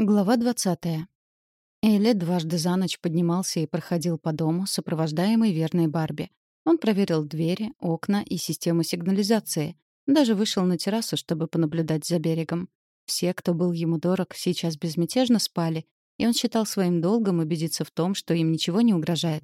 Глава 20. Элли дважды за ночь поднимался и проходил по дому, сопровождаемый верной Барби. Он проверил двери, окна и систему сигнализации. Даже вышел на террасу, чтобы понаблюдать за берегом. Все, кто был ему дорог, сейчас безмятежно спали, и он считал своим долгом убедиться в том, что им ничего не угрожает.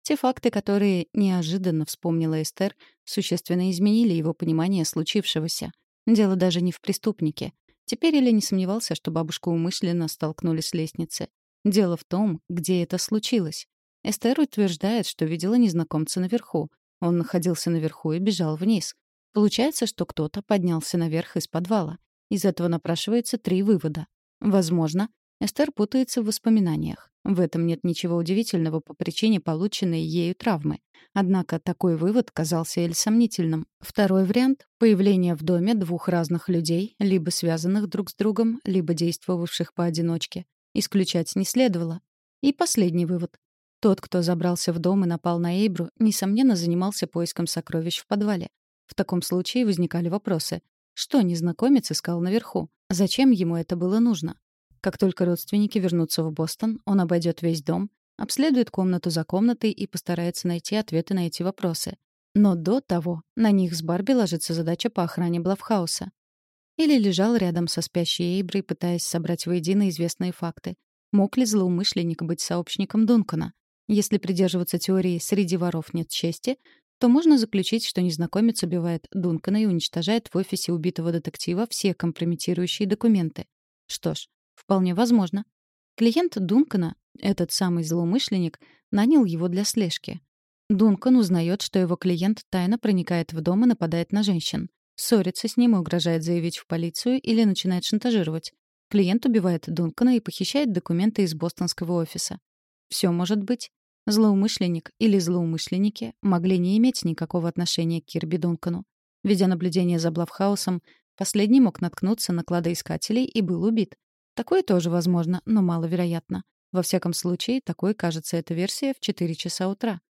Те факты, которые неожиданно вспомнила Эстер, существенно изменили его понимание случившегося. Дело даже не в преступнике. Теперь Илья не сомневался, что бабушку умышленно столкнули с лестницы. Дело в том, где это случилось. Эстер утверждает, что видела незнакомца наверху. Он находился наверху и бежал вниз. Получается, что кто-то поднялся наверх из подвала. Из этого напрашивается три вывода. Возможно, Эстер путается в воспоминаниях. В этом нет ничего удивительного по причине полученной ею травмы. Однако такой вывод казался Эль сомнительным. Второй вариант — появление в доме двух разных людей, либо связанных друг с другом, либо действовавших поодиночке. Исключать не следовало. И последний вывод. Тот, кто забрался в дом и напал на Эйбру, несомненно, занимался поиском сокровищ в подвале. В таком случае возникали вопросы. Что незнакомец искал наверху? Зачем ему это было нужно? Как только родственники вернутся в Бостон, он обойдет весь дом, обследует комнату за комнатой и постарается найти ответы на эти вопросы. Но до того на них с Барби ложится задача по охране Блавхауса. Или лежал рядом со спящей Эйброй, пытаясь собрать воедино известные факты. Мог ли злоумышленник быть сообщником Дункана? Если придерживаться теории «среди воров нет чести», то можно заключить, что незнакомец убивает Дункана и уничтожает в офисе убитого детектива все компрометирующие документы. Что ж, Вполне возможно. Клиент Дункана, этот самый злоумышленник, нанял его для слежки. Дункан узнает, что его клиент тайно проникает в дом и нападает на женщин. Ссорится с ним и угрожает заявить в полицию или начинает шантажировать. Клиент убивает Дункана и похищает документы из бостонского офиса. Все может быть. Злоумышленник или злоумышленники могли не иметь никакого отношения к Кирби Дункану. Ведя наблюдение за Блавхаусом, последний мог наткнуться на кладоискателей и был убит. Такое тоже возможно, но маловероятно. Во всяком случае, такой кажется эта версия в 4 часа утра.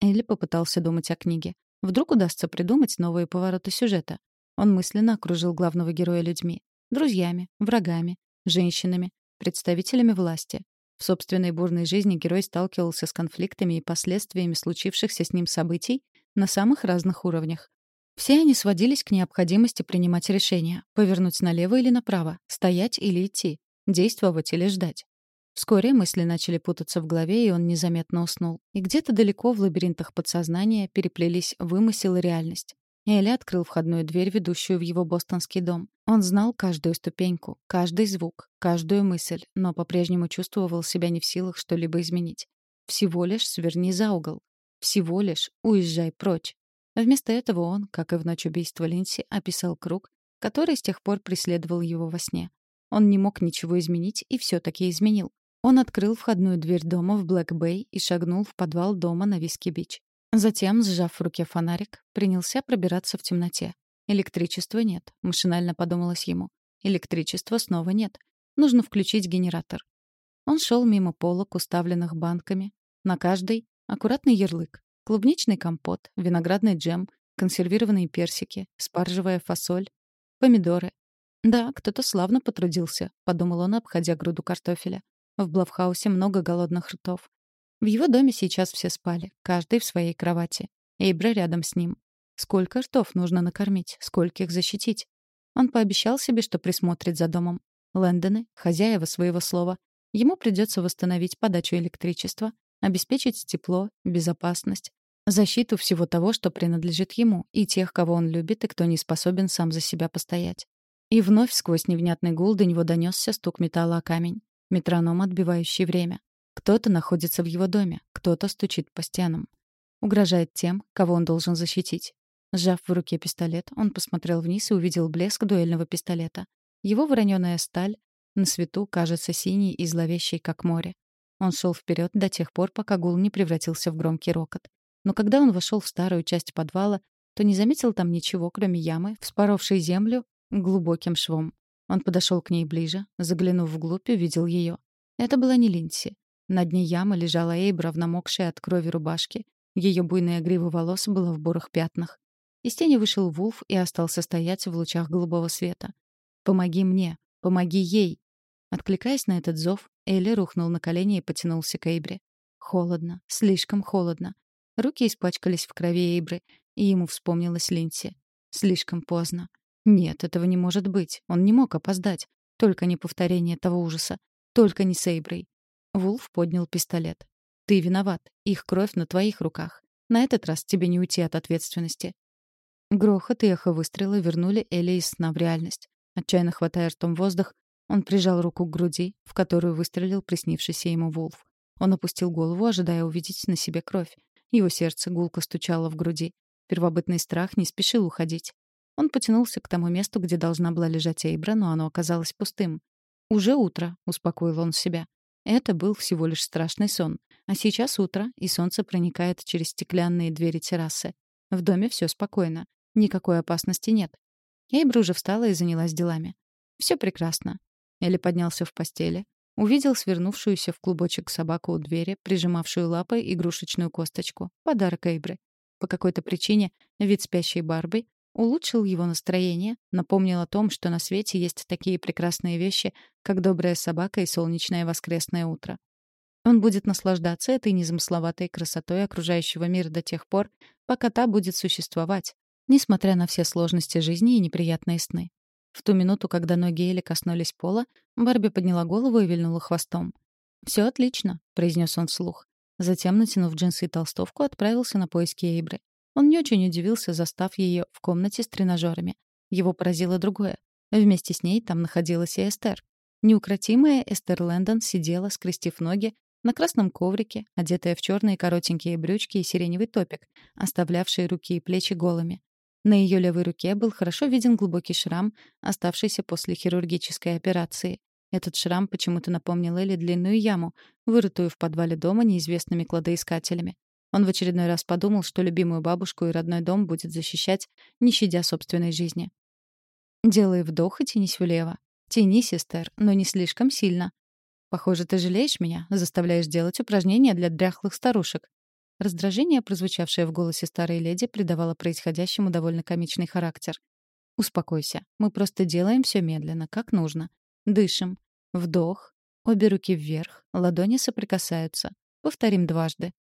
Элли попытался думать о книге. Вдруг удастся придумать новые повороты сюжета. Он мысленно окружил главного героя людьми. Друзьями, врагами, женщинами, представителями власти. В собственной бурной жизни герой сталкивался с конфликтами и последствиями случившихся с ним событий на самых разных уровнях. Все они сводились к необходимости принимать решения, повернуть налево или направо, стоять или идти. Действовать или ждать? Вскоре мысли начали путаться в голове, и он незаметно уснул. И где-то далеко в лабиринтах подсознания переплелись вымысел и реальность. Элли открыл входную дверь, ведущую в его бостонский дом. Он знал каждую ступеньку, каждый звук, каждую мысль, но по-прежнему чувствовал себя не в силах что-либо изменить. Всего лишь сверни за угол. Всего лишь уезжай прочь. Вместо этого он, как и в ночь убийства Линдси, описал круг, который с тех пор преследовал его во сне. Он не мог ничего изменить и все-таки изменил. Он открыл входную дверь дома в Бэк-Бэй и шагнул в подвал дома на Виски-Бич. Затем, сжав в руке фонарик, принялся пробираться в темноте. Электричества нет, машинально подумалось ему. Электричества снова нет. Нужно включить генератор. Он шел мимо полок, уставленных банками. На каждой — аккуратный ярлык. Клубничный компот, виноградный джем, консервированные персики, спаржевая фасоль, помидоры, «Да, кто-то славно потрудился», — подумал он, обходя груду картофеля. В Блавхаусе много голодных ртов. В его доме сейчас все спали, каждый в своей кровати. Эйбра рядом с ним. Сколько ртов нужно накормить, скольких защитить? Он пообещал себе, что присмотрит за домом. Лэндоны — хозяева своего слова. Ему придется восстановить подачу электричества, обеспечить тепло, безопасность, защиту всего того, что принадлежит ему, и тех, кого он любит и кто не способен сам за себя постоять. И вновь сквозь невнятный гул до него донесся стук металла о камень. Метроном, отбивающий время. Кто-то находится в его доме, кто-то стучит по стенам. Угрожает тем, кого он должен защитить. Сжав в руке пистолет, он посмотрел вниз и увидел блеск дуэльного пистолета. Его вороненая сталь на свету кажется синей и зловещей, как море. Он шел вперед до тех пор, пока гул не превратился в громкий рокот. Но когда он вошел в старую часть подвала, то не заметил там ничего, кроме ямы, вспоровшей землю глубоким швом. Он подошел к ней ближе, заглянув вглубь, увидел ее. Это была не Линси. На дне ямы лежала Эйбра в намокшей от крови рубашке. Ее буйная грива волос была в бурых пятнах. Из тени вышел Вулф и остался стоять в лучах голубого света. «Помоги мне! Помоги ей!» Откликаясь на этот зов, Элли рухнул на колени и потянулся к Эйбре. Холодно, слишком холодно. Руки испачкались в крови Эйбры, и ему вспомнилась Линси. Слишком поздно. Нет, этого не может быть. Он не мог опоздать. Только не повторение того ужаса. Только не с Эйброй. Вулф поднял пистолет. «Ты виноват. Их кровь на твоих руках. На этот раз тебе не уйти от ответственности». Грохот и эхо выстрела вернули Элли из сна в реальность. Отчаянно хватая ртом воздух, он прижал руку к груди, в которую выстрелил приснившийся ему Вулф. Он опустил голову, ожидая увидеть на себе кровь. Его сердце гулко стучало в груди. Первобытный страх не спешил уходить. Он потянулся к тому месту, где должна была лежать Эйбра, но оно оказалось пустым. «Уже утро», — успокоил он себя. Это был всего лишь страшный сон. А сейчас утро, и солнце проникает через стеклянные двери террасы. В доме все спокойно. Никакой опасности нет. Эйбра уже встала и занялась делами. Все прекрасно. Элли поднялся в постели, увидел свернувшуюся в клубочек собаку у двери, прижимавшую лапой игрушечную косточку. Подарок Эйбры. По какой-то причине вид спящей Барби улучшил его настроение, напомнил о том, что на свете есть такие прекрасные вещи, как добрая собака и солнечное воскресное утро. Он будет наслаждаться этой незамысловатой красотой окружающего мира до тех пор, пока та будет существовать, несмотря на все сложности жизни и неприятные сны. В ту минуту, когда ноги Эли коснулись пола, Барби подняла голову и вильнула хвостом. «Все отлично», — произнес он вслух. Затем, натянув джинсы и толстовку, отправился на поиски Эйбры. Он не очень удивился, застав ее в комнате с тренажерами. Его поразило другое. Вместе с ней там находилась и Эстер. Неукротимая Эстер Лэндон сидела, скрестив ноги, на красном коврике, одетая в черные коротенькие брючки и сиреневый топик, оставлявшие руки и плечи голыми. На ее левой руке был хорошо виден глубокий шрам, оставшийся после хирургической операции. Этот шрам почему-то напомнил Элли длинную яму, вырытую в подвале дома неизвестными кладоискателями. Он в очередной раз подумал, что любимую бабушку и родной дом будет защищать, не щадя собственной жизни. «Делай вдох и тянись влево. Тянись, Эстер, но не слишком сильно. Похоже, ты жалеешь меня, заставляешь делать упражнения для дряхлых старушек». Раздражение, прозвучавшее в голосе старой леди, придавало происходящему довольно комичный характер. «Успокойся. Мы просто делаем все медленно, как нужно. Дышим. Вдох. Обе руки вверх. Ладони соприкасаются. Повторим дважды.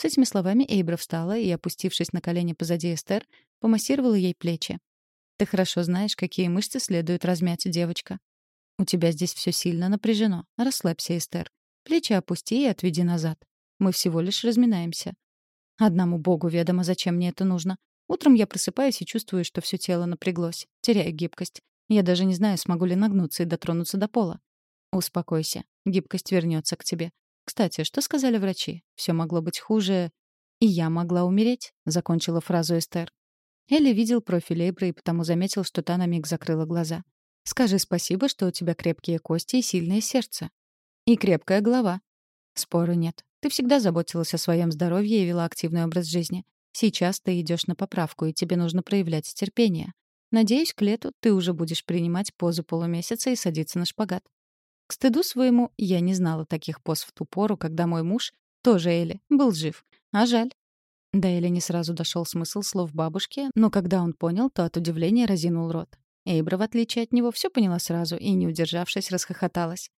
С этими словами Эйбра встала и, опустившись на колени позади Эстер, помассировала ей плечи. «Ты хорошо знаешь, какие мышцы следует размять, девочка. У тебя здесь все сильно напряжено. Расслабься, Эстер. Плечи опусти и отведи назад. Мы всего лишь разминаемся. Одному богу ведомо, зачем мне это нужно. Утром я просыпаюсь и чувствую, что все тело напряглось. Теряю гибкость. Я даже не знаю, смогу ли нагнуться и дотронуться до пола. Успокойся. Гибкость вернется к тебе. Кстати, что сказали врачи? Все могло быть хуже. И я могла умереть, закончила фразу Эстер. Элли видел профиль Эйбры и потому заметил, что та на миг закрыла глаза. «Скажи спасибо, что у тебя крепкие кости и сильное сердце. И крепкая голова». Спору нет. Ты всегда заботилась о своем здоровье и вела активный образ жизни. Сейчас ты идешь на поправку, и тебе нужно проявлять терпение. Надеюсь, к лету ты уже будешь принимать позу полумесяца и садиться на шпагат. К стыду своему, я не знала таких поз в ту пору, когда мой муж, тоже Эли, был жив. А жаль. До Эли не сразу дошел смысл слов бабушки, но когда он понял, то от удивления разинул рот. Эйбра, в отличие от него, все поняла сразу и, не удержавшись, расхохоталась.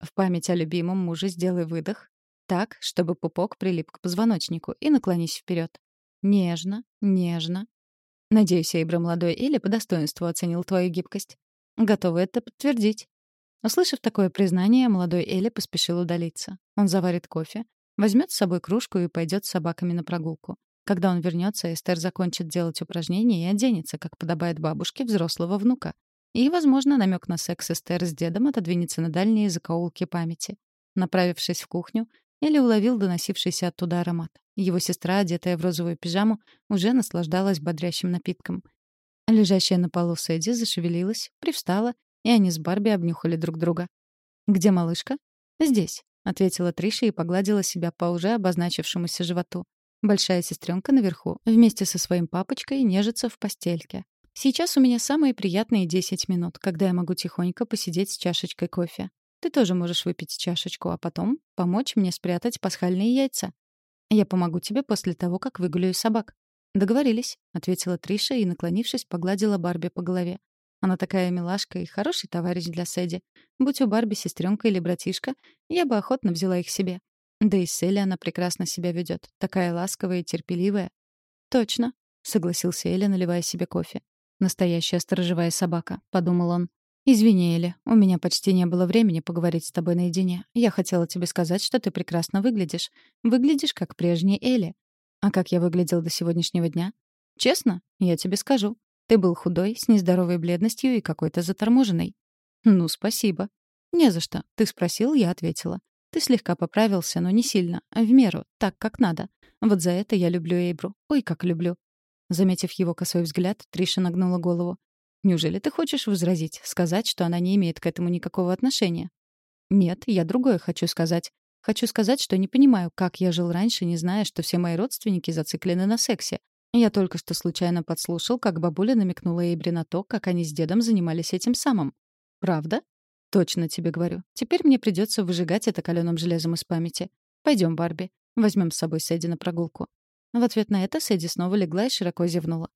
В память о любимом муже сделай выдох. Так, чтобы пупок прилип к позвоночнику, и наклонись вперед. Нежно, нежно. Надеюсь, Эйбра молодой Эли по достоинству оценил твою гибкость. Готова это подтвердить. Услышав такое признание, молодой Элли поспешил удалиться. Он заварит кофе, возьмет с собой кружку и пойдет с собаками на прогулку. Когда он вернется, Эстер закончит делать упражнения и оденется, как подобает бабушке взрослого внука. И, возможно, намек на секс Эстер с дедом отодвинется на дальние закоулки памяти. Направившись в кухню, Элли уловил доносившийся оттуда аромат. Его сестра, одетая в розовую пижаму, уже наслаждалась бодрящим напитком. Лежащая на полу Сэдди зашевелилась, привстала и они с Барби обнюхали друг друга. «Где малышка?» «Здесь», — ответила Триша и погладила себя по уже обозначившемуся животу. Большая сестренка наверху, вместе со своим папочкой, нежится в постельке. Сейчас у меня самые приятные 10 минут, когда я могу тихонько посидеть с чашечкой кофе. Ты тоже можешь выпить чашечку, а потом помочь мне спрятать пасхальные яйца. Я помогу тебе после того, как выгуляю собак. «Договорились», — ответила Триша и, наклонившись, погладила Барби по голове. Она такая милашка и хороший товарищ для Сэдди. Будь у Барби сестренка или братишка, я бы охотно взяла их себе. Да и с она прекрасно себя ведет, такая ласковая и терпеливая. «Точно», — согласился Элли, наливая себе кофе. «Настоящая сторожевая собака», — подумал он. «Извини, Элли, у меня почти не было времени поговорить с тобой наедине. Я хотела тебе сказать, что ты прекрасно выглядишь. Выглядишь как прежний Элли. А как я выглядел до сегодняшнего дня? Честно, я тебе скажу. Ты был худой, с нездоровой бледностью и какой-то заторможенный. Ну, спасибо. Не за что. Ты спросил, я ответила. Ты слегка поправился, но не сильно, в меру, так, как надо. Вот за это я люблю Эйбру. Ой, как люблю. Заметив его косой взгляд, Триша нагнула голову. «Неужели ты хочешь возразить, сказать, что она не имеет к этому никакого отношения?» «Нет, я другое хочу сказать. Хочу сказать, что не понимаю, как я жил раньше, не зная, что все мои родственники зациклены на сексе. Я только что случайно подслушал, как бабуля намекнула Эйбри на то, как они с дедом занимались этим самым. Правда? Точно тебе говорю. Теперь мне придется выжигать это каленым железом из памяти. Пойдем, Барби. Возьмем с собой Сэдди на прогулку. В ответ на это Сэдди снова легла и широко зевнула.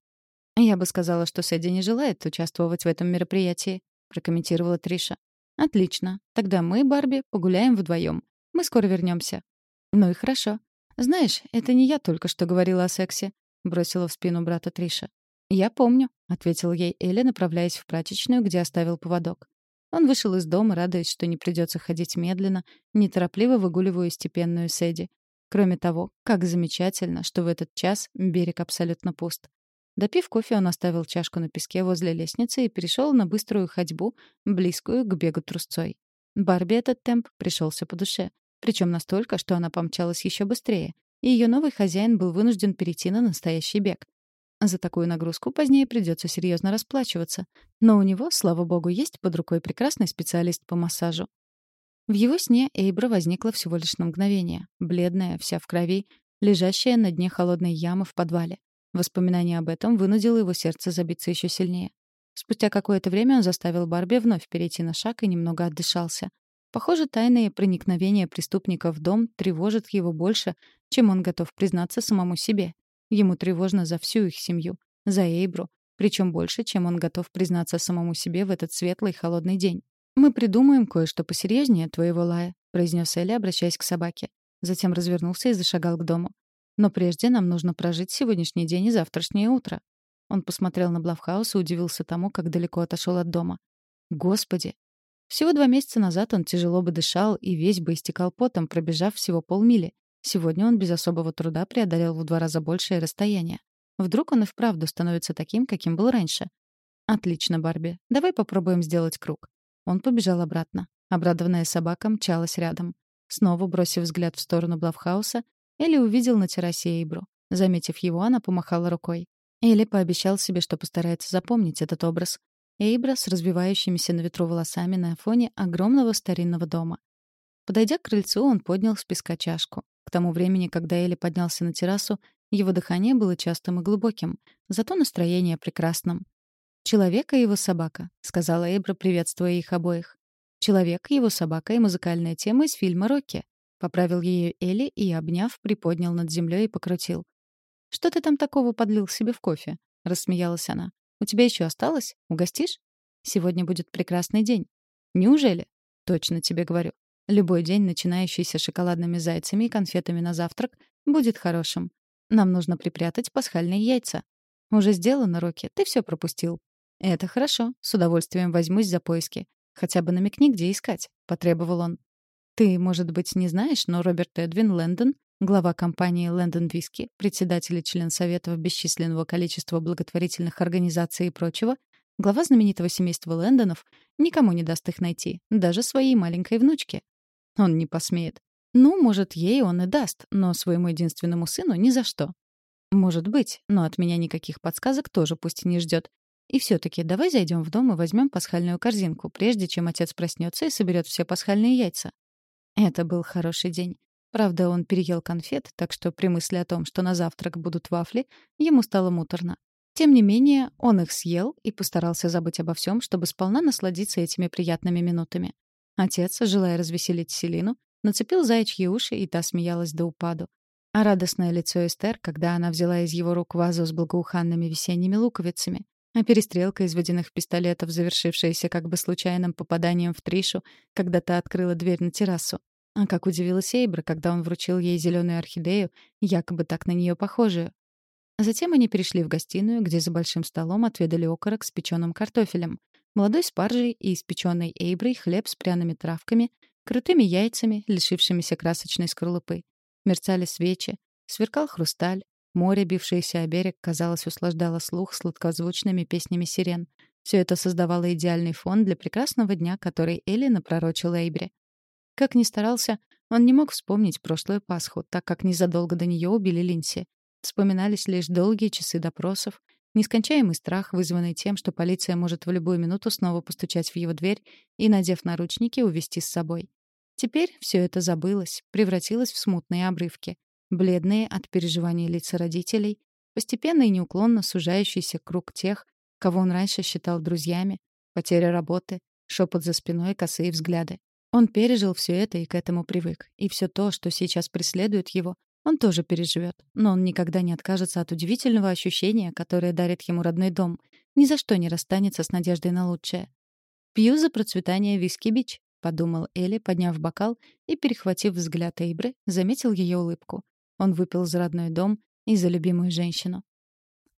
«Я бы сказала, что Сэдди не желает участвовать в этом мероприятии», — прокомментировала Триша. «Отлично. Тогда мы, Барби, погуляем вдвоем. Мы скоро вернемся. «Ну и хорошо. Знаешь, это не я только что говорила о сексе. — бросила в спину брата Триша. «Я помню», — ответила ей Элли, направляясь в прачечную, где оставил поводок. Он вышел из дома, радуясь, что не придется ходить медленно, неторопливо выгуливая степенную Сэдди. Кроме того, как замечательно, что в этот час берег абсолютно пуст. Допив кофе, он оставил чашку на песке возле лестницы и перешел на быструю ходьбу, близкую к бегу трусцой. Барби этот темп пришелся по душе. Причем настолько, что она помчалась еще быстрее, и ее новый хозяин был вынужден перейти на настоящий бег. За такую нагрузку позднее придется серьезно расплачиваться. Но у него, слава богу, есть под рукой прекрасный специалист по массажу. В его сне Эйбра возникла всего лишь на мгновение, бледная, вся в крови, лежащая на дне холодной ямы в подвале. Воспоминание об этом вынудило его сердце забиться еще сильнее. Спустя какое-то время он заставил Барби вновь перейти на шаг и немного отдышался. Похоже, тайное проникновение преступника в дом тревожит его больше, чем он готов признаться самому себе. Ему тревожно за всю их семью, за Эйбру, причем больше, чем он готов признаться самому себе в этот светлый холодный день. «Мы придумаем кое-что посерьезнее твоего лая», — произнес Элли, обращаясь к собаке. Затем развернулся и зашагал к дому. «Но прежде нам нужно прожить сегодняшний день и завтрашнее утро». Он посмотрел на Блавхаус и удивился тому, как далеко отошел от дома. «Господи, всего два месяца назад он тяжело бы дышал и весь бы истекал потом, пробежав всего полмили. Сегодня он без особого труда преодолел в два раза большее расстояние. Вдруг он и вправду становится таким, каким был раньше. «Отлично, Барби. Давай попробуем сделать круг». Он побежал обратно. Обрадованная собака мчалась рядом. Снова бросив взгляд в сторону Блавхауса, Элли увидел на террасе Эйбру. Заметив его, она помахала рукой. Элли пообещал себе, что постарается запомнить этот образ. Эйбра с развивающимися на ветру волосами на фоне огромного старинного дома. Подойдя к крыльцу, он поднял с песка чашку. Тому времени, когда Элли поднялся на террасу, его дыхание было частым и глубоким, зато настроение прекрасным. «Человек и его собака», — сказала Эйбра, приветствуя их обоих. «Человек, его собака и музыкальная тема из фильма «Рокки», — поправил ее Элли и, обняв, приподнял над землей и покрутил. «Что ты там такого подлил себе в кофе?» — рассмеялась она. У тебя еще осталось? Угостишь? Сегодня будет прекрасный день. Неужели? Точно тебе говорю. Любой день, начинающийся шоколадными зайцами и конфетами на завтрак, будет хорошим. Нам нужно припрятать пасхальные яйца. Уже сделано, Рокки, ты все пропустил. Это хорошо, с удовольствием возьмусь за поиски. Хотя бы намекни, где искать, потребовал он. Ты, может быть, не знаешь, но Роберт Эдвин Лэндон глава компании Лэндон Виски, председатель и член Совета бесчисленного количества благотворительных организаций и прочего, глава знаменитого семейства Лэндонов, никому не даст их найти, даже своей маленькой внучке. Он не посмеет. Ну, может, ей он и даст, но своему единственному сыну ни за что. Может быть, но от меня никаких подсказок тоже пусть не ждет. И все-таки давай зайдем в дом и возьмем пасхальную корзинку, прежде чем отец проснется и соберет все пасхальные яйца. Это был хороший день. Правда, он переел конфет, так что при мысли о том, что на завтрак будут вафли, ему стало муторно. Тем не менее, он их съел и постарался забыть обо всем, чтобы сполна насладиться этими приятными минутами. Отец, желая развеселить Селину, нацепил заячьи уши, и та смеялась до упаду. А радостное лицо Эстер, когда она взяла из его рук вазу с благоуханными весенними луковицами. А перестрелка из водяных пистолетов, завершившаяся как бы случайным попаданием в Тришу, когда та открыла дверь на террасу. А как удивилась Эйбра, когда он вручил ей зеленую орхидею, якобы так на нее похожую. Затем они перешли в гостиную, где за большим столом отведали окорок с печеным картофелем, молодой спаржей и испеченной Эйброй хлеб с пряными травками, крутыми яйцами, лишившимися красочной скорлупы. Мерцали свечи, сверкал хрусталь, Море, бившееся о берег, казалось, услаждало слух сладкозвучными песнями сирен. Все это создавало идеальный фон для прекрасного дня, который Элли напророчила Эйбре. Как ни старался, он не мог вспомнить прошлую Пасху, так как незадолго до нее убили Линси. Вспоминались лишь долгие часы допросов, нескончаемый страх, вызванный тем, что полиция может в любую минуту снова постучать в его дверь и, надев наручники, увести с собой. Теперь все это забылось, превратилось в смутные обрывки бледные от переживаний лица родителей, постепенно и неуклонно сужающийся круг тех, кого он раньше считал друзьями, потеря работы, шепот за спиной, косые взгляды. Он пережил все это и к этому привык. И все то, что сейчас преследует его, он тоже переживет. Но он никогда не откажется от удивительного ощущения, которое дарит ему родной дом. Ни за что не расстанется с надеждой на лучшее. «Пью за процветание виски-бич», — подумал Элли, подняв бокал и, перехватив взгляд Эйбры, заметил ее улыбку. Он выпил за родной дом и за любимую женщину.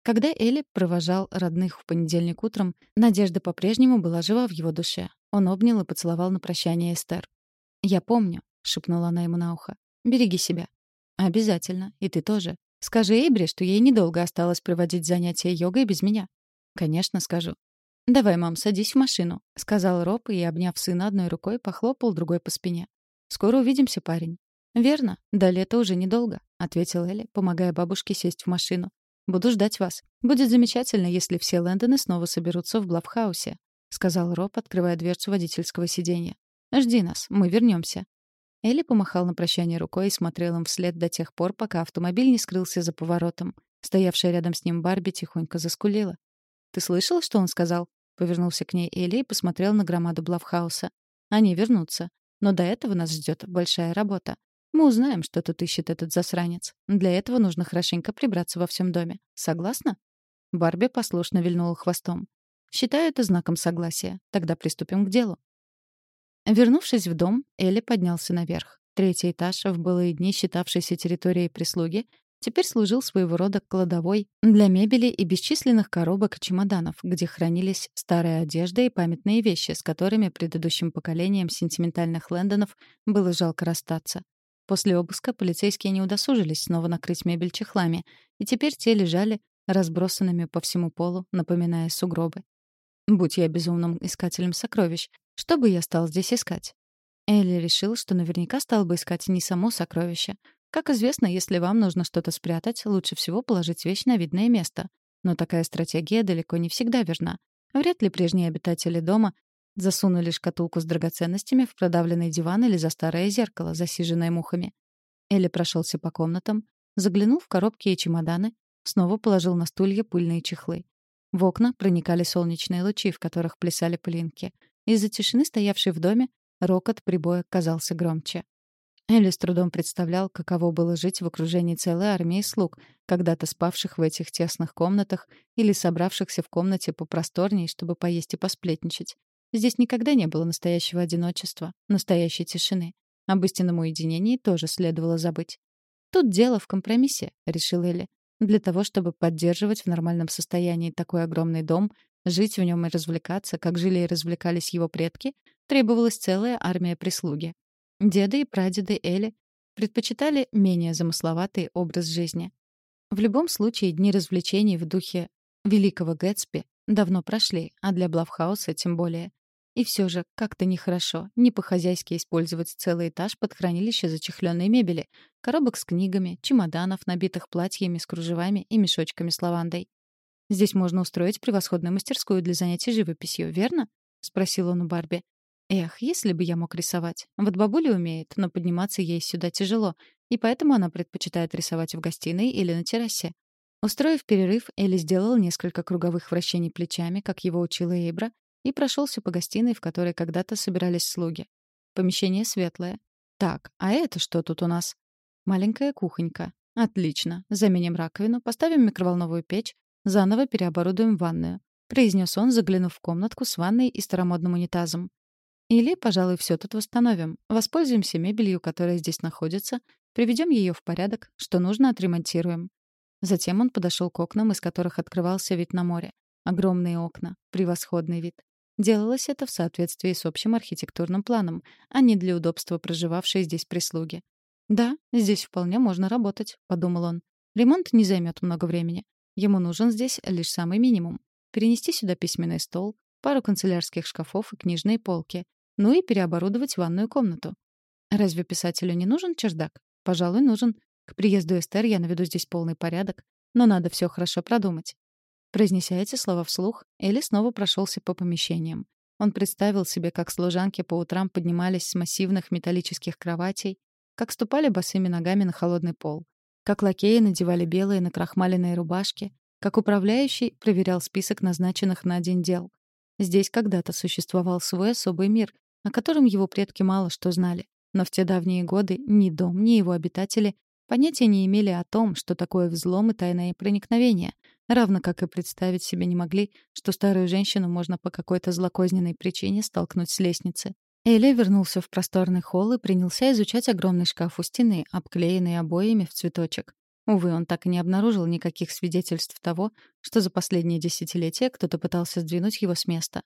Когда Элли провожал родных в понедельник утром, надежда по-прежнему была жива в его душе. Он обнял и поцеловал на прощание Эстер. «Я помню», — шепнула она ему на ухо. «Береги себя». «Обязательно. И ты тоже. Скажи Эйбре, что ей недолго осталось проводить занятия йогой без меня». «Конечно, скажу». «Давай, мам, садись в машину», — сказал Роб и, обняв сына одной рукой, похлопал другой по спине. «Скоро увидимся, парень». «Верно. До лета уже недолго», — ответил Элли, помогая бабушке сесть в машину. «Буду ждать вас. Будет замечательно, если все Лэндоны снова соберутся в Блавхаусе», — сказал Роб, открывая дверцу водительского сиденья. «Жди нас, мы вернемся. Элли помахал на прощание рукой и смотрел им вслед до тех пор, пока автомобиль не скрылся за поворотом. Стоявшая рядом с ним Барби тихонько заскулила. «Ты слышал, что он сказал?» Повернулся к ней Элли и посмотрел на громаду Блавхауса. «Они вернутся. Но до этого нас ждет большая работа. Мы узнаем, что тут ищет этот засранец. Для этого нужно хорошенько прибраться во всем доме. Согласна?» Барби послушно вильнула хвостом. «Считаю это знаком согласия. Тогда приступим к делу». Вернувшись в дом, Элли поднялся наверх. Третий этаж, в былые дни считавшийся территорией прислуги, теперь служил своего рода кладовой для мебели и бесчисленных коробок и чемоданов, где хранились старая одежда и памятные вещи, с которыми предыдущим поколениям сентиментальных Лэндонов было жалко расстаться. После обыска полицейские не удосужились снова накрыть мебель чехлами, и теперь те лежали разбросанными по всему полу, напоминая сугробы. Будь я безумным искателем сокровищ, что бы я стал здесь искать? Элли решил, что наверняка стал бы искать не само сокровище. Как известно, если вам нужно что-то спрятать, лучше всего положить вещь на видное место. Но такая стратегия далеко не всегда верна. Вряд ли прежние обитатели дома Засунули шкатулку с драгоценностями в продавленный диван или за старое зеркало, засиженное мухами. Элли прошелся по комнатам, заглянул в коробки и чемоданы, снова положил на стулья пыльные чехлы. В окна проникали солнечные лучи, в которых плясали пылинки. Из-за тишины, стоявшей в доме, рокот прибоя казался громче. Элли с трудом представлял, каково было жить в окружении целой армии слуг, когда-то спавших в этих тесных комнатах или собравшихся в комнате попросторней, чтобы поесть и посплетничать. Здесь никогда не было настоящего одиночества, настоящей тишины. Об истинном уединении тоже следовало забыть. «Тут дело в компромиссе», — решил Элли. «Для того, чтобы поддерживать в нормальном состоянии такой огромный дом, жить в нем и развлекаться, как жили и развлекались его предки, требовалась целая армия прислуги. Деды и прадеды Элли предпочитали менее замысловатый образ жизни. В любом случае, дни развлечений в духе великого Гэтсби давно прошли, а для Блавхауса тем более. И все же как-то нехорошо, не по-хозяйски использовать целый этаж под хранилище зачехленной мебели, коробок с книгами, чемоданов, набитых платьями с кружевами и мешочками с лавандой. «Здесь можно устроить превосходную мастерскую для занятий живописью, верно?» — спросил он у Барби. «Эх, если бы я мог рисовать. Вот бабуля умеет, но подниматься ей сюда тяжело, и поэтому она предпочитает рисовать в гостиной или на террасе. Устроив перерыв, Элли сделал несколько круговых вращений плечами, как его учила Эйбра, и прошелся по гостиной, в которой когда-то собирались слуги. Помещение светлое. Так, а это что тут у нас? Маленькая кухонька. Отлично. Заменим раковину, поставим микроволновую печь, заново переоборудуем ванную. — произнес он, заглянув в комнатку с ванной и старомодным унитазом. «Или, пожалуй, все тут восстановим. Воспользуемся мебелью, которая здесь находится, приведем ее в порядок, что нужно, отремонтируем». Затем он подошел к окнам, из которых открывался вид на море. Огромные окна, превосходный вид. Делалось это в соответствии с общим архитектурным планом, а не для удобства проживавшей здесь прислуги. «Да, здесь вполне можно работать», — подумал он. «Ремонт не займет много времени. Ему нужен здесь лишь самый минимум. Перенести сюда письменный стол, пару канцелярских шкафов и книжные полки, ну и переоборудовать ванную комнату. Разве писателю не нужен чердак? Пожалуй, нужен. К приезду Эстер я наведу здесь полный порядок, но надо все хорошо продумать. Произнеся эти слова вслух, Элли снова прошелся по помещениям. Он представил себе, как служанки по утрам поднимались с массивных металлических кроватей, как ступали босыми ногами на холодный пол, как лакеи надевали белые накрахмаленные рубашки, как управляющий проверял список назначенных на день дел. Здесь когда-то существовал свой особый мир, о котором его предки мало что знали. Но в те давние годы ни дом, ни его обитатели понятия не имели о том, что такое взлом и тайное проникновение, равно как и представить себе не могли, что старую женщину можно по какой-то злокозненной причине столкнуть с лестницы. Эли вернулся в просторный холл и принялся изучать огромный шкаф у стены, обклеенный обоями в цветочек. Увы, он так и не обнаружил никаких свидетельств того, что за последние десятилетия кто-то пытался сдвинуть его с места.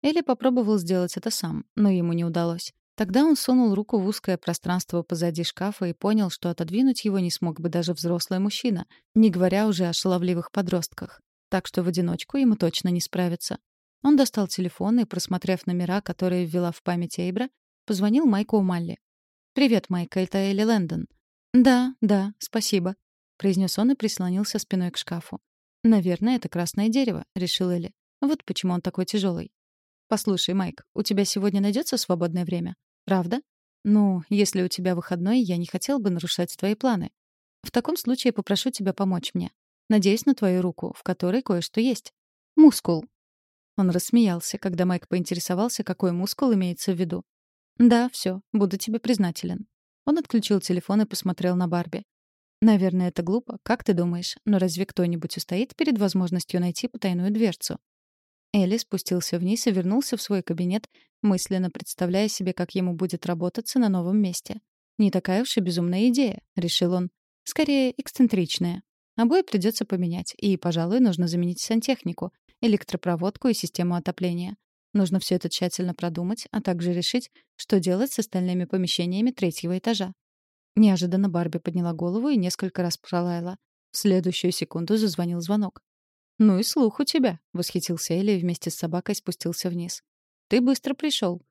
Эли попробовал сделать это сам, но ему не удалось. Тогда он сунул руку в узкое пространство позади шкафа и понял, что отодвинуть его не смог бы даже взрослый мужчина, не говоря уже о шаловливых подростках. Так что в одиночку ему точно не справиться. Он достал телефон и, просмотрев номера, которые ввела в память Эйбра, позвонил Майку Умалли. «Привет, Майк, это Элли Лэндон». «Да, да, спасибо», — произнес он и прислонился спиной к шкафу. «Наверное, это красное дерево», — решил Элли. «Вот почему он такой тяжелый. «Послушай, Майк, у тебя сегодня найдется свободное время?» Правда? Ну, если у тебя выходной, я не хотел бы нарушать твои планы. В таком случае попрошу тебя помочь мне. Надеюсь на твою руку, в которой кое-что есть. Мускул. Он рассмеялся, когда Майк поинтересовался, какой мускул имеется в виду. «Да, все, буду тебе признателен». Он отключил телефон и посмотрел на Барби. «Наверное, это глупо, как ты думаешь, но разве кто-нибудь устоит перед возможностью найти потайную дверцу?» Элли спустился вниз и вернулся в свой кабинет, мысленно представляя себе, как ему будет работаться на новом месте. «Не такая уж и безумная идея», — решил он. «Скорее, эксцентричная. Обои придется поменять, и, пожалуй, нужно заменить сантехнику, электропроводку и систему отопления. Нужно все это тщательно продумать, а также решить, что делать с остальными помещениями третьего этажа». Неожиданно Барби подняла голову и несколько раз пролаяла. В следующую секунду зазвонил звонок. «Ну и слух у тебя», — восхитился Элли и вместе с собакой спустился вниз. «Ты быстро пришел.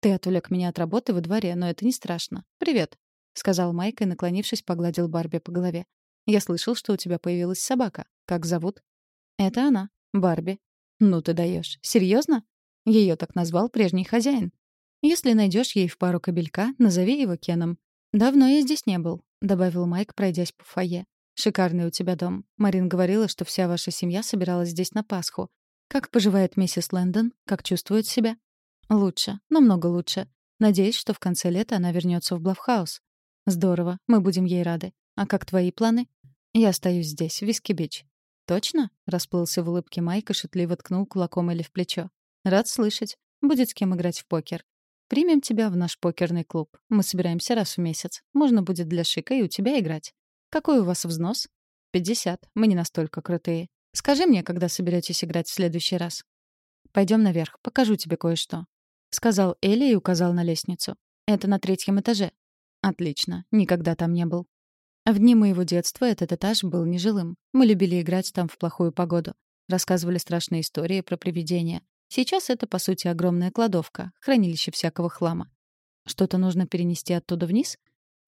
Ты отвлек меня от работы во дворе, но это не страшно. Привет», — сказал Майк и, наклонившись, погладил Барби по голове. «Я слышал, что у тебя появилась собака. Как зовут?» «Это она, Барби». «Ну ты даешь. Серьезно? Ее так назвал прежний хозяин. Если найдешь ей в пару кабелька, назови его Кеном. Давно я здесь не был», — добавил Майк, пройдясь по фойе. Шикарный у тебя дом. Марин говорила, что вся ваша семья собиралась здесь на Пасху. Как поживает миссис Лэндон? Как чувствует себя? Лучше, намного лучше. Надеюсь, что в конце лета она вернется в Блавхаус. Здорово, мы будем ей рады. А как твои планы? Я остаюсь здесь, в Виски-Бич. Точно? Расплылся в улыбке Майк и шутливо ткнул кулаком Эли в плечо. Рад слышать. Будет с кем играть в покер. Примем тебя в наш покерный клуб. Мы собираемся раз в месяц. Можно будет для шика и у тебя играть. «Какой у вас взнос?» «Пятьдесят. Мы не настолько крутые. Скажи мне, когда соберетесь играть в следующий раз». Пойдем наверх, покажу тебе кое-что», — сказал Эли и указал на лестницу. «Это на третьем этаже». «Отлично. Никогда там не был». В дни моего детства этот этаж был нежилым. Мы любили играть там в плохую погоду. Рассказывали страшные истории про привидения. Сейчас это, по сути, огромная кладовка, хранилище всякого хлама. Что-то нужно перенести оттуда вниз?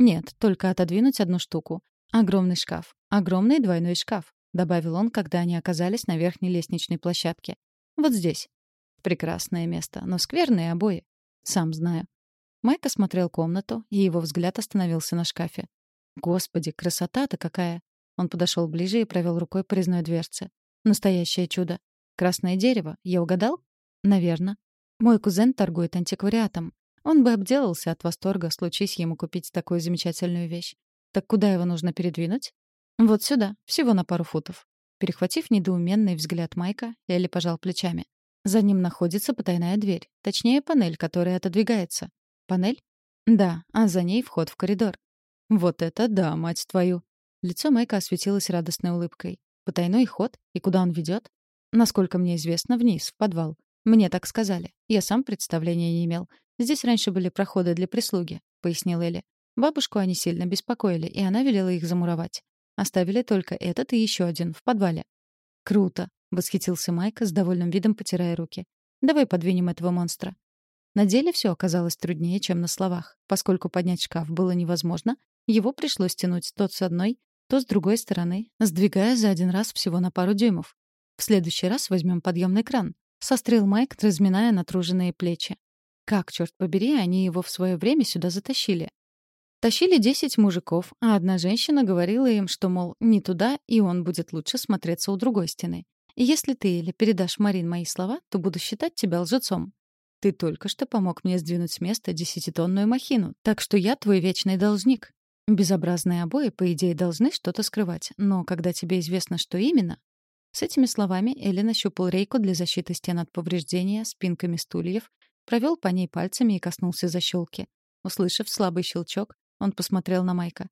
Нет, только отодвинуть одну штуку. «Огромный шкаф. Огромный двойной шкаф», — добавил он, когда они оказались на верхней лестничной площадке. «Вот здесь». Прекрасное место, но скверные обои. Сам знаю. Майк осмотрел комнату, и его взгляд остановился на шкафе. «Господи, красота-то какая!» Он подошел ближе и провел рукой по резной дверце. «Настоящее чудо. Красное дерево. Я угадал?» «Наверно. Мой кузен торгует антиквариатом. Он бы обделался от восторга, случись ему купить такую замечательную вещь. Так куда его нужно передвинуть? Вот сюда, всего на пару футов. Перехватив недоуменный взгляд Майка, Элли пожал плечами. За ним находится потайная дверь, точнее, панель, которая отодвигается. Панель? Да, а за ней вход в коридор. Вот это да, мать твою. Лицо Майка осветилось радостной улыбкой. Потайной ход? И куда он ведет? Насколько мне известно, вниз, в подвал. Мне так сказали. Я сам представления не имел. Здесь раньше были проходы для прислуги, пояснил Элли. Бабушку они сильно беспокоили, и она велела их замуровать. Оставили только этот и еще один в подвале. Круто, восхитился Майк с довольным видом потирая руки. Давай подвинем этого монстра. На деле все оказалось труднее, чем на словах. Поскольку поднять шкаф было невозможно, его пришлось тянуть то с одной, то с другой стороны, сдвигая за один раз всего на пару дюймов. В следующий раз возьмем подъемный кран. Сострил Майк, разминая натруженные плечи. Как, черт побери, они его в свое время сюда затащили? Тащили десять мужиков, а одна женщина говорила им, что, мол, не туда, и он будет лучше смотреться у другой стены. И если ты или передашь Марин мои слова, то буду считать тебя лжецом. Ты только что помог мне сдвинуть с места десятитонную махину, так что я твой вечный должник. Безобразные обои, по идее, должны что-то скрывать, но когда тебе известно, что именно... С этими словами Эллен ощупал рейку для защиты стен от повреждения спинками стульев, провел по ней пальцами и коснулся защелки. Услышав слабый щелчок, он посмотрел на Майка.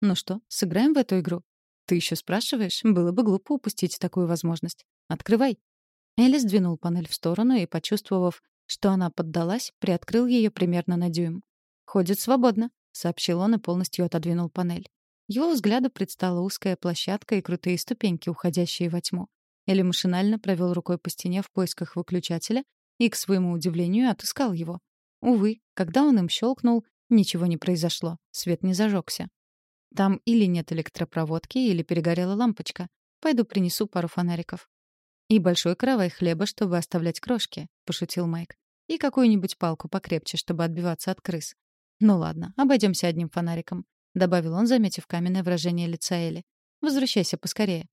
«Ну что, сыграем в эту игру?» «Ты еще спрашиваешь? Было бы глупо упустить такую возможность. Открывай». Элли сдвинул панель в сторону и, почувствовав, что она поддалась, приоткрыл ее примерно на дюйм. «Ходит свободно», — сообщил он и полностью отодвинул панель. Его взгляду предстала узкая площадка и крутые ступеньки, уходящие во тьму. Элли машинально провел рукой по стене в поисках выключателя и, к своему удивлению, отыскал его. Увы, когда он им щелкнул, ничего не произошло, свет не зажегся. Там или нет электропроводки, или перегорела лампочка. Пойду принесу пару фонариков. «И большой каравай хлеба, чтобы оставлять крошки», — пошутил Майк. «И какую-нибудь палку покрепче, чтобы отбиваться от крыс». «Ну ладно, обойдемся одним фонариком», — добавил он, заметив каменное выражение лица Элли. «Возвращайся поскорее».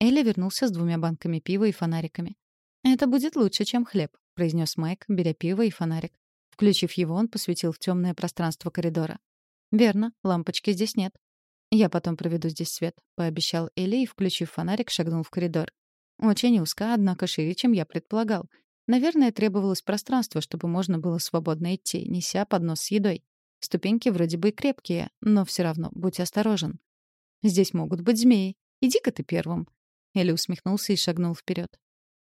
Элли вернулся с двумя банками пива и фонариками. «Это будет лучше, чем хлеб», — произнес Майк, беря пиво и фонарик. Включив его, он посветил в темное пространство коридора. «Верно, лампочки здесь нет». «Я потом проведу здесь свет», — пообещал Элли и, включив фонарик, шагнул в коридор. Очень узко, однако шире, чем я предполагал. Наверное, требовалось пространство, чтобы можно было свободно идти, неся поднос с едой. Ступеньки вроде бы и крепкие, но все равно будь осторожен. Здесь могут быть змеи. Иди-ка ты первым. Элли усмехнулся и шагнул вперед.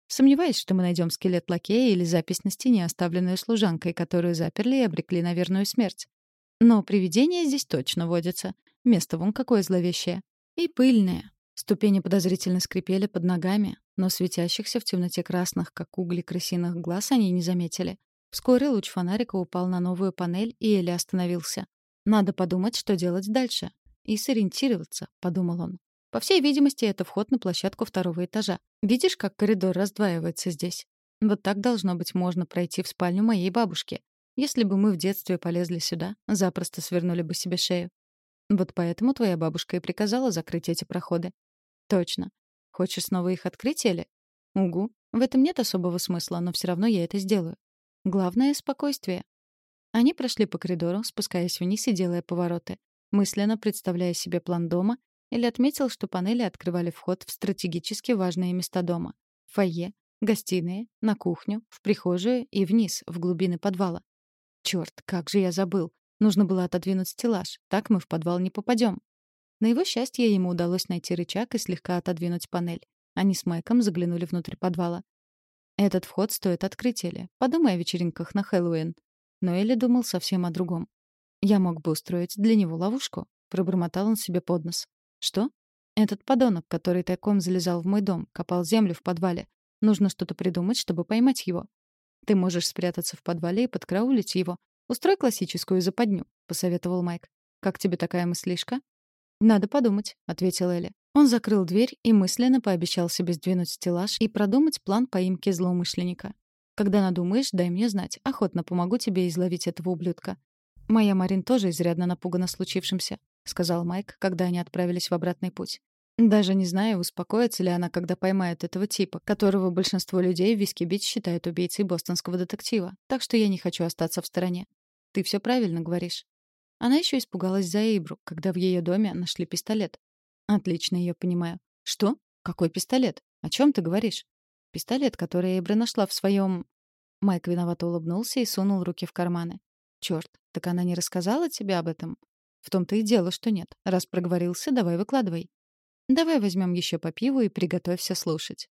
Сомневаюсь, что мы найдем скелет лакея или запись на стене, оставленную служанкой, которую заперли и обрекли на верную смерть. Но привидения здесь точно водятся. Место вон какое зловещее. И пыльное. Ступени подозрительно скрипели под ногами, но светящихся в темноте красных, как угли крысиных глаз, они не заметили. Вскоре луч фонарика упал на новую панель, и Элли остановился. «Надо подумать, что делать дальше. И сориентироваться», — подумал он. «По всей видимости, это вход на площадку второго этажа. Видишь, как коридор раздваивается здесь? Вот так должно быть можно пройти в спальню моей бабушки. Если бы мы в детстве полезли сюда, запросто свернули бы себе шею. Вот поэтому твоя бабушка и приказала закрыть эти проходы. Точно. Хочешь снова их открыть, Элли? Угу. В этом нет особого смысла, но все равно я это сделаю. Главное — спокойствие. Они прошли по коридору, спускаясь вниз и делая повороты. Мысленно представляя себе план дома, Элли отметил, что панели открывали вход в стратегически важные места дома. Фойе, гостиные, на кухню, в прихожую и вниз, в глубины подвала. Черт, как же я забыл. Нужно было отодвинуть стеллаж. Так мы в подвал не попадем. На его счастье ему удалось найти рычаг и слегка отодвинуть панель. Они с Майком заглянули внутрь подвала. Этот вход стоит открыть Элли. Подумай о вечеринках на Хэллоуин. Но Элли думал совсем о другом. «Я мог бы устроить для него ловушку», — пробормотал он себе под нос. «Что?» «Этот подонок, который тайком залезал в мой дом, копал землю в подвале. Нужно что-то придумать, чтобы поймать его. Ты можешь спрятаться в подвале и подкраулить его. Устрой классическую западню», — посоветовал Майк. «Как тебе такая мыслишка?» «Надо подумать», — ответил Элли. Он закрыл дверь и мысленно пообещал себе сдвинуть стеллаж и продумать план поимки злоумышленника. «Когда надумаешь, дай мне знать. Охотно помогу тебе изловить этого ублюдка». «Моя Морин тоже изрядно напугана случившимся», — сказал Майк, когда они отправились в обратный путь. «Даже не знаю, успокоится ли она, когда поймают этого типа, которого большинство людей в Виски-Бич считают убийцей бостонского детектива. Так что я не хочу остаться в стороне». «Ты все правильно говоришь». Она еще испугалась за Эйбру, когда в ее доме нашли пистолет. Отлично ее понимаю. Что? «Какой пистолет? О чем ты говоришь?» «Пистолет, который Эбра нашла в своем...» Майк виновато улыбнулся и сунул руки в карманы. «Черт, так она не рассказала тебе об этом?» «В том-то и дело, что нет. Раз проговорился, давай выкладывай». «Давай возьмем еще по пиву и приготовься слушать».